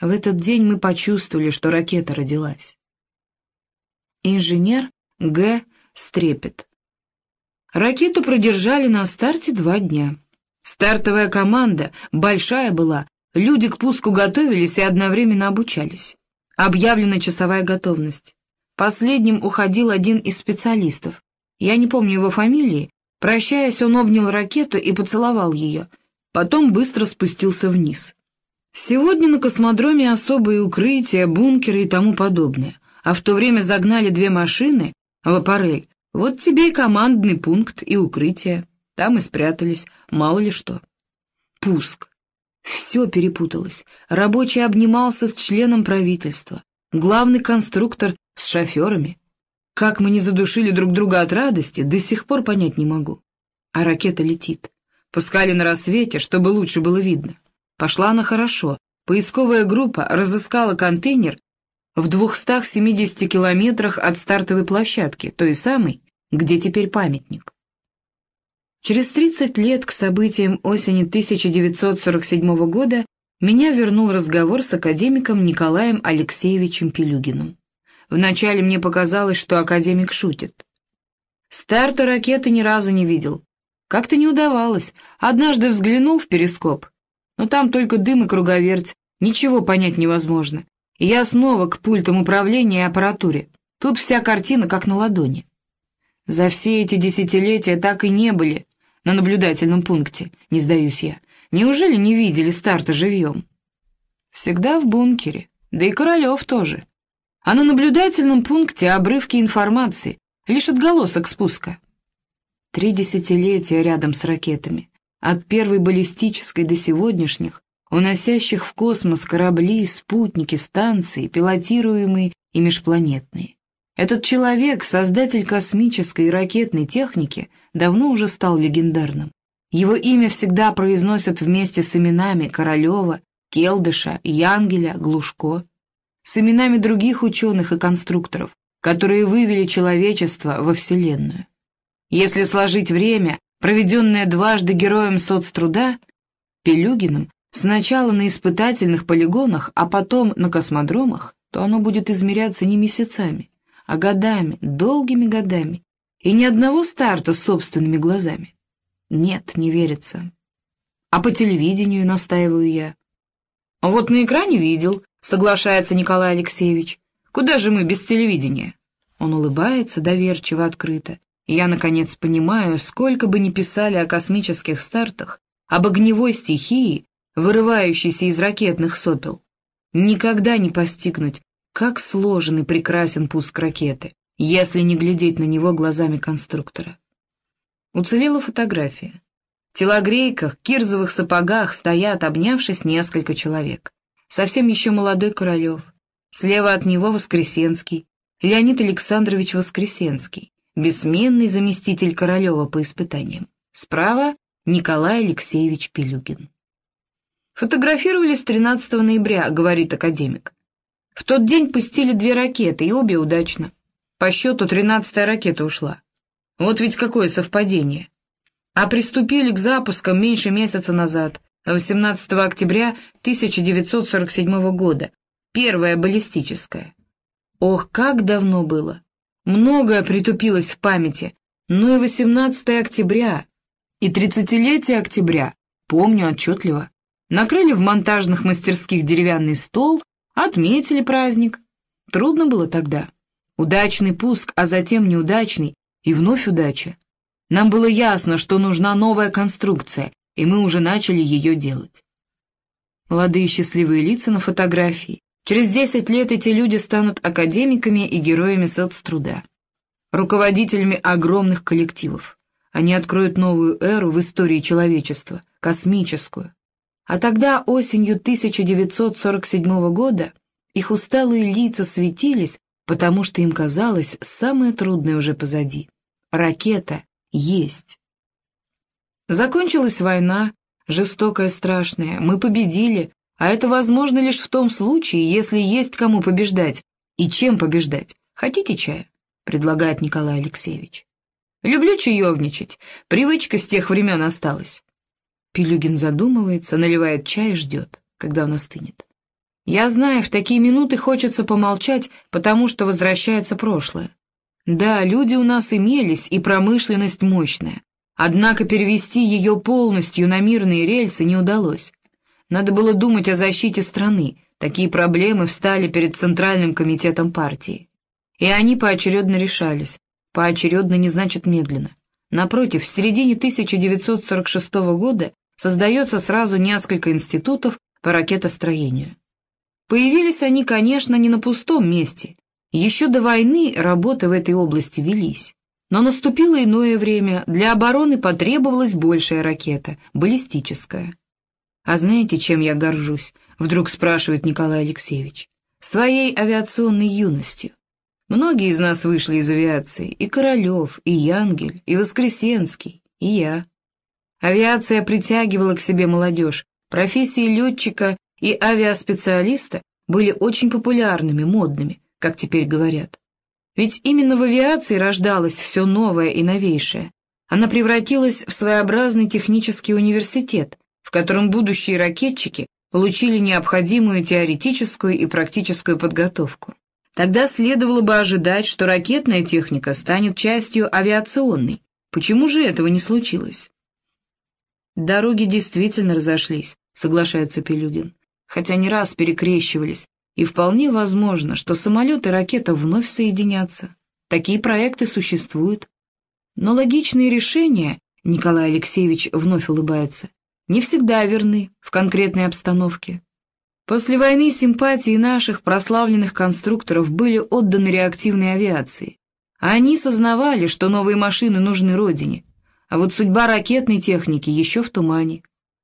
В этот день мы почувствовали, что ракета родилась. Инженер Г. Стрепет. Ракету продержали на старте два дня. Стартовая команда большая была, люди к пуску готовились и одновременно обучались. Объявлена часовая готовность. Последним уходил один из специалистов. Я не помню его фамилии. Прощаясь, он обнял ракету и поцеловал ее. Потом быстро спустился вниз. Сегодня на космодроме особые укрытия, бункеры и тому подобное. А в то время загнали две машины в аппарель. Вот тебе и командный пункт, и укрытие. Там и спрятались, мало ли что. Пуск. Все перепуталось. Рабочий обнимался с членом правительства. Главный конструктор с шоферами. Как мы не задушили друг друга от радости, до сих пор понять не могу. А ракета летит. Пускали на рассвете, чтобы лучше было видно. Пошла она хорошо. Поисковая группа разыскала контейнер в 270 километрах от стартовой площадки, той самой, где теперь памятник. Через 30 лет к событиям осени 1947 года меня вернул разговор с академиком Николаем Алексеевичем Пелюгиным. Вначале мне показалось, что академик шутит. Старта ракеты ни разу не видел. Как-то не удавалось. Однажды взглянул в перископ, но там только дым и круговерть, ничего понять невозможно. И я снова к пультам управления и аппаратуре. Тут вся картина как на ладони. За все эти десятилетия так и не были на наблюдательном пункте, не сдаюсь я. Неужели не видели старта живьем? Всегда в бункере, да и Королев тоже. А на наблюдательном пункте обрывки информации, лишь отголосок спуска. Три десятилетия рядом с ракетами, от первой баллистической до сегодняшних, уносящих в космос корабли, спутники, станции, пилотируемые и межпланетные. Этот человек, создатель космической и ракетной техники, давно уже стал легендарным. Его имя всегда произносят вместе с именами Королева, Келдыша, Янгеля, Глушко, с именами других ученых и конструкторов, которые вывели человечество во Вселенную. Если сложить время, проведенное дважды героем соцтруда, Пелюгиным, сначала на испытательных полигонах, а потом на космодромах, то оно будет измеряться не месяцами, а годами, долгими годами, и ни одного старта с собственными глазами. Нет, не верится. А по телевидению настаиваю я. Вот на экране видел, соглашается Николай Алексеевич. Куда же мы без телевидения? Он улыбается доверчиво, открыто. Я, наконец, понимаю, сколько бы ни писали о космических стартах, об огневой стихии, вырывающейся из ракетных сопел, никогда не постигнуть, как сложен и прекрасен пуск ракеты, если не глядеть на него глазами конструктора. Уцелела фотография. В телогрейках, кирзовых сапогах стоят, обнявшись, несколько человек. Совсем еще молодой Королев. Слева от него Воскресенский, Леонид Александрович Воскресенский, бессменный заместитель Королева по испытаниям. Справа Николай Алексеевич Пелюгин. Фотографировались 13 ноября, говорит академик. В тот день пустили две ракеты, и обе удачно. По счету тринадцатая ракета ушла. Вот ведь какое совпадение. А приступили к запускам меньше месяца назад, 18 октября 1947 года, первая баллистическая. Ох, как давно было! Многое притупилось в памяти, но и 18 октября, и 30-летие октября помню отчетливо. Накрыли в монтажных мастерских деревянный стол, Отметили праздник. Трудно было тогда. Удачный пуск, а затем неудачный, и вновь удача. Нам было ясно, что нужна новая конструкция, и мы уже начали ее делать. Молодые счастливые лица на фотографии. Через десять лет эти люди станут академиками и героями соцтруда, руководителями огромных коллективов. Они откроют новую эру в истории человечества, космическую, а тогда, осенью 1947 года, их усталые лица светились, потому что им казалось, самое трудное уже позади. Ракета есть. Закончилась война, жестокая, страшная, мы победили, а это возможно лишь в том случае, если есть кому побеждать и чем побеждать. Хотите чая? предлагает Николай Алексеевич. Люблю чаевничать, привычка с тех времен осталась. Пилюгин задумывается, наливает чай и ждет, когда он остынет. Я знаю, в такие минуты хочется помолчать, потому что возвращается прошлое. Да, люди у нас имелись, и промышленность мощная. Однако перевести ее полностью на мирные рельсы не удалось. Надо было думать о защите страны. Такие проблемы встали перед Центральным комитетом партии. И они поочередно решались. Поочередно не значит медленно. Напротив, в середине 1946 года создается сразу несколько институтов по ракетостроению. Появились они, конечно, не на пустом месте. Еще до войны работы в этой области велись. Но наступило иное время, для обороны потребовалась большая ракета, баллистическая. «А знаете, чем я горжусь?» — вдруг спрашивает Николай Алексеевич. «Своей авиационной юностью. Многие из нас вышли из авиации, и Королев, и Янгель, и Воскресенский, и я. Авиация притягивала к себе молодежь, профессии летчика и авиаспециалиста были очень популярными, модными, как теперь говорят. Ведь именно в авиации рождалось все новое и новейшее. Она превратилась в своеобразный технический университет, в котором будущие ракетчики получили необходимую теоретическую и практическую подготовку. Тогда следовало бы ожидать, что ракетная техника станет частью авиационной. Почему же этого не случилось? Дороги действительно разошлись, соглашается Пелюгин хотя не раз перекрещивались, и вполне возможно, что самолет и ракета вновь соединятся. Такие проекты существуют. Но логичные решения, Николай Алексеевич вновь улыбается, не всегда верны в конкретной обстановке. После войны симпатии наших прославленных конструкторов были отданы реактивной авиации. Они сознавали, что новые машины нужны Родине, а вот судьба ракетной техники еще в тумане.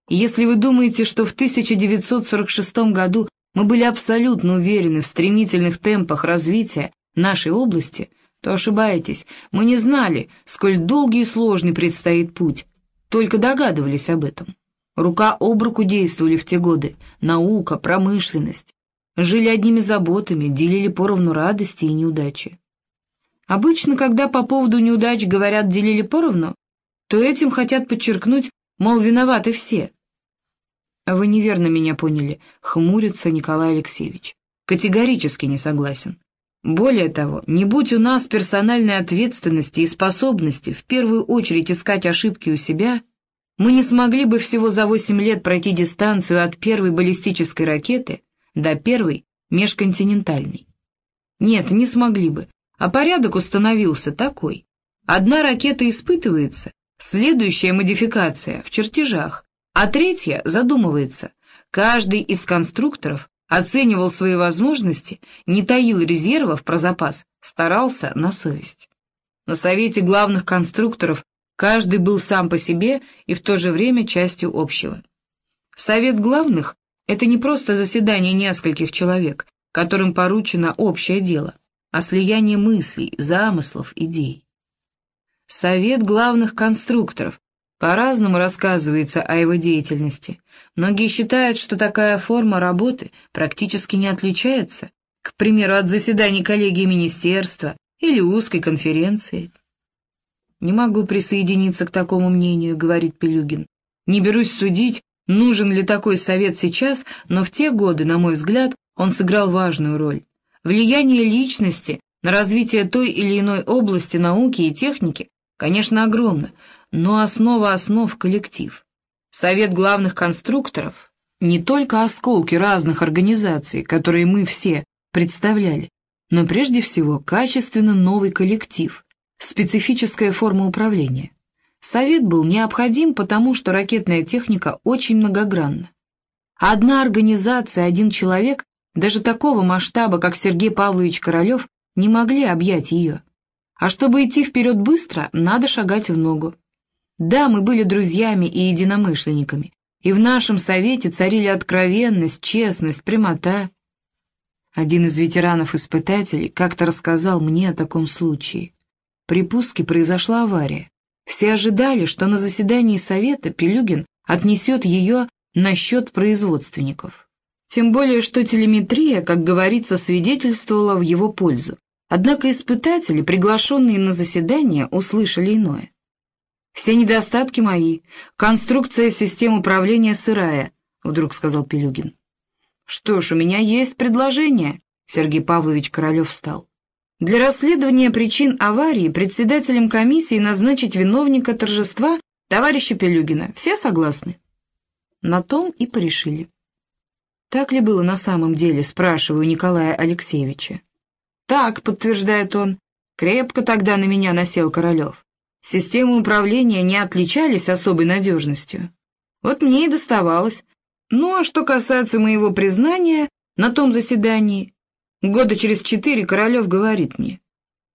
Если вы думаете, что в 1946 году мы были абсолютно уверены в стремительных темпах развития нашей области, то ошибаетесь. Мы не знали, сколь долгий и сложный предстоит путь, только догадывались об этом. Рука об руку действовали в те годы наука, промышленность. Жили одними заботами, делили поровну радости и неудачи. Обычно, когда по поводу неудач говорят «делили поровну», то этим хотят подчеркнуть, мол, виноваты все. Вы неверно меня поняли, хмурится Николай Алексеевич. Категорически не согласен. Более того, не будь у нас персональной ответственности и способности в первую очередь искать ошибки у себя, мы не смогли бы всего за 8 лет пройти дистанцию от первой баллистической ракеты до первой межконтинентальной. Нет, не смогли бы, а порядок установился такой. Одна ракета испытывается, следующая модификация в чертежах, а третья задумывается. Каждый из конструкторов оценивал свои возможности, не таил резервов про запас, старался на совесть. На совете главных конструкторов каждый был сам по себе и в то же время частью общего. Совет главных — это не просто заседание нескольких человек, которым поручено общее дело, а слияние мыслей, замыслов, идей. Совет главных конструкторов по-разному рассказывается о его деятельности. Многие считают, что такая форма работы практически не отличается, к примеру, от заседаний коллегии министерства или узкой конференции. «Не могу присоединиться к такому мнению», — говорит Пелюгин. «Не берусь судить, нужен ли такой совет сейчас, но в те годы, на мой взгляд, он сыграл важную роль. Влияние личности на развитие той или иной области науки и техники, конечно, огромно, но основа основ — коллектив. Совет главных конструкторов — не только осколки разных организаций, которые мы все представляли, но прежде всего качественно новый коллектив, специфическая форма управления. Совет был необходим, потому что ракетная техника очень многогранна. Одна организация, один человек, даже такого масштаба, как Сергей Павлович Королев, не могли объять ее. А чтобы идти вперед быстро, надо шагать в ногу. Да, мы были друзьями и единомышленниками, и в нашем совете царили откровенность, честность, прямота. Один из ветеранов-испытателей как-то рассказал мне о таком случае. При пуске произошла авария. Все ожидали, что на заседании совета Пелюгин отнесет ее на счет производственников. Тем более, что телеметрия, как говорится, свидетельствовала в его пользу. Однако испытатели, приглашенные на заседание, услышали иное. «Все недостатки мои. Конструкция систем управления сырая», — вдруг сказал Пелюгин. «Что ж, у меня есть предложение», — Сергей Павлович Королев встал. «Для расследования причин аварии председателем комиссии назначить виновника торжества товарища Пелюгина. Все согласны?» На том и порешили. «Так ли было на самом деле?» — спрашиваю Николая Алексеевича. «Так», — подтверждает он, — «крепко тогда на меня насел Королев. Системы управления не отличались особой надежностью. Вот мне и доставалось. Ну, а что касается моего признания на том заседании, года через четыре Королев говорит мне,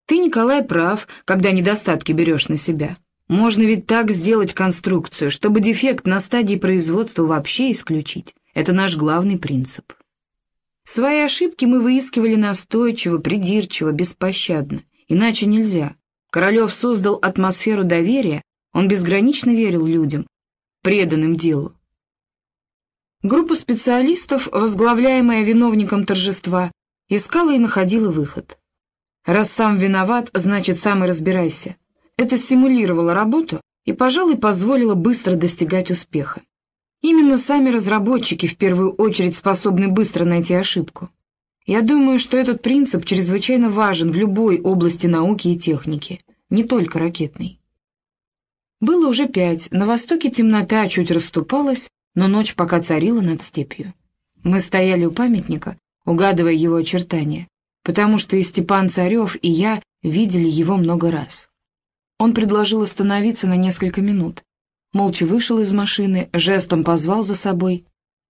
«Ты, Николай, прав, когда недостатки берешь на себя. Можно ведь так сделать конструкцию, чтобы дефект на стадии производства вообще исключить. Это наш главный принцип». Свои ошибки мы выискивали настойчиво, придирчиво, беспощадно. Иначе нельзя. Королев создал атмосферу доверия, он безгранично верил людям, преданным делу. Группа специалистов, возглавляемая виновником торжества, искала и находила выход. Раз сам виноват, значит, сам и разбирайся. Это стимулировало работу и, пожалуй, позволило быстро достигать успеха. Именно сами разработчики в первую очередь способны быстро найти ошибку. Я думаю, что этот принцип чрезвычайно важен в любой области науки и техники, не только ракетной. Было уже пять, на востоке темнота чуть расступалась, но ночь пока царила над степью. Мы стояли у памятника, угадывая его очертания, потому что и Степан Царев, и я видели его много раз. Он предложил остановиться на несколько минут, молча вышел из машины, жестом позвал за собой.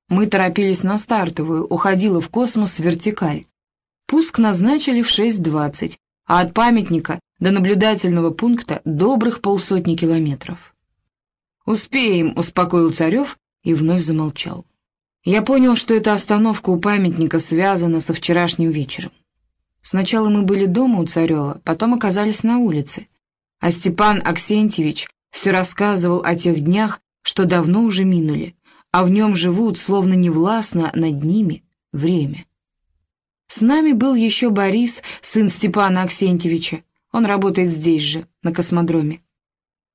Мы торопились на стартовую, уходила в космос вертикаль. Пуск назначили в 6.20, а от памятника до наблюдательного пункта добрых полсотни километров. «Успеем», — успокоил Царев и вновь замолчал. Я понял, что эта остановка у памятника связана со вчерашним вечером. Сначала мы были дома у Царева, потом оказались на улице, а Степан Аксентьевич все рассказывал о тех днях, что давно уже минули, а в нем живут, словно невластно над ними, время. С нами был еще Борис, сын Степана Аксентьевича. Он работает здесь же, на космодроме.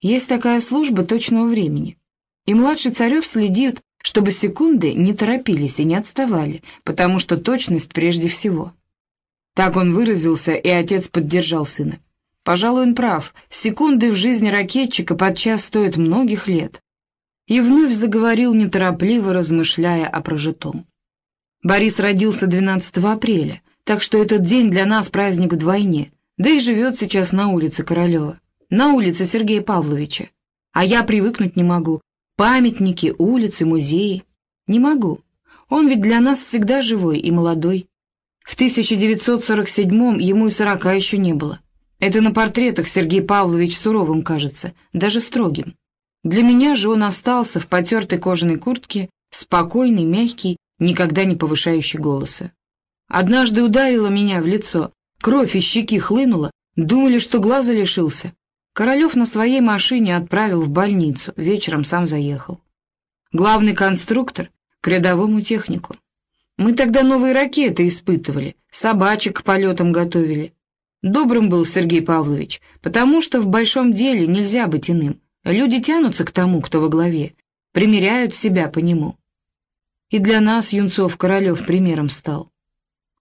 Есть такая служба точного времени. И младший Царев следит, чтобы секунды не торопились и не отставали, потому что точность прежде всего. Так он выразился, и отец поддержал сына. Пожалуй, он прав. Секунды в жизни ракетчика подчас стоят многих лет. И вновь заговорил неторопливо, размышляя о прожитом. Борис родился 12 апреля, так что этот день для нас праздник вдвойне, да и живет сейчас на улице Королева, на улице Сергея Павловича. А я привыкнуть не могу. Памятники, улицы, музеи. Не могу. Он ведь для нас всегда живой и молодой. В 1947-м ему и сорока еще не было. Это на портретах Сергей Павлович суровым кажется, даже строгим. Для меня же он остался в потертой кожаной куртке, спокойный, мягкий, никогда не повышающий голоса. Однажды ударило меня в лицо, кровь из щеки хлынула, думали, что глаза лишился. Королев на своей машине отправил в больницу, вечером сам заехал. Главный конструктор к рядовому технику. Мы тогда новые ракеты испытывали, собачек к полетам готовили. Добрым был Сергей Павлович, потому что в большом деле нельзя быть иным. Люди тянутся к тому, кто во главе, примеряют себя по нему. И для нас Юнцов Королев примером стал.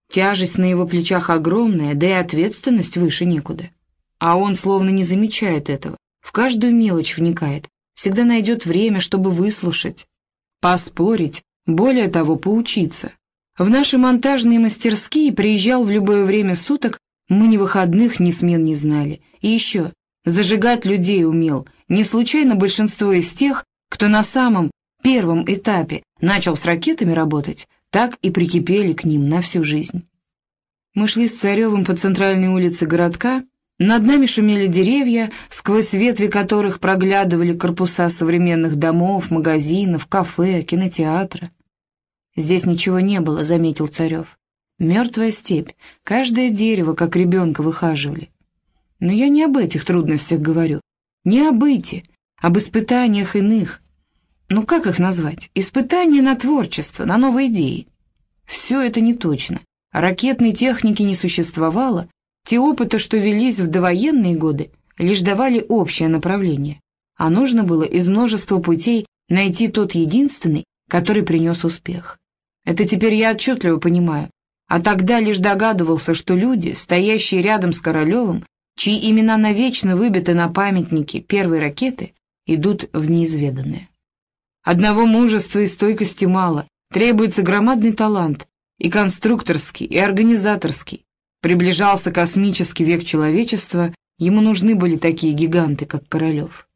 Тяжесть на его плечах огромная, да и ответственность выше некуда. А он словно не замечает этого, в каждую мелочь вникает, всегда найдет время, чтобы выслушать, поспорить, более того, поучиться. В наши монтажные мастерские приезжал в любое время суток мы ни выходных, ни смен не знали. И еще, зажигать людей умел. Не случайно большинство из тех, кто на самом первом этапе начал с ракетами работать, так и прикипели к ним на всю жизнь. Мы шли с Царевым по центральной улице городка, над нами шумели деревья, сквозь ветви которых проглядывали корпуса современных домов, магазинов, кафе, кинотеатра. «Здесь ничего не было», — заметил Царев. Мертвая степь, каждое дерево, как ребенка, выхаживали. Но я не об этих трудностях говорю, не об эти, об испытаниях иных. Ну как их назвать? Испытания на творчество, на новые идеи. Все это не точно. Ракетной техники не существовало, те опыты, что велись в довоенные годы, лишь давали общее направление, а нужно было из множества путей найти тот единственный, который принес успех. Это теперь я отчетливо понимаю. А тогда лишь догадывался, что люди, стоящие рядом с Королевым, чьи имена навечно выбиты на памятнике первой ракеты, идут в неизведанное. Одного мужества и стойкости мало, требуется громадный талант, и конструкторский, и организаторский. Приближался космический век человечества, ему нужны были такие гиганты, как Королев.